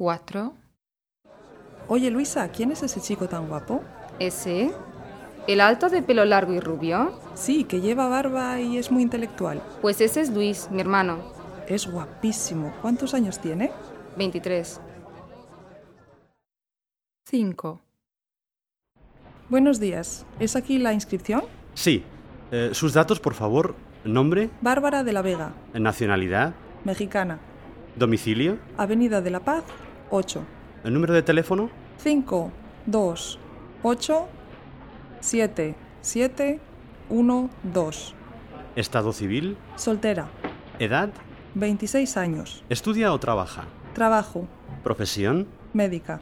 4. Oye, Luisa, ¿quién es ese chico tan guapo? ¿Ese? ¿El alto de pelo largo y rubio? Sí, que lleva barba y es muy intelectual. Pues ese es Luis, mi hermano. Es guapísimo. ¿Cuántos años tiene? 23. 5. Buenos días. ¿Es aquí la inscripción? Sí. Eh, sus datos, por favor. Nombre, Bárbara de la Vega, nacionalidad, mexicana. domicilio, Avenida de la Paz, 8. el número de teléfono. 5, 2, 8, 7, 7, 1, 2. Estado civil. Soltera, Edad. 26 años. Estudia o trabaja. Trabajo, Profesión. médica.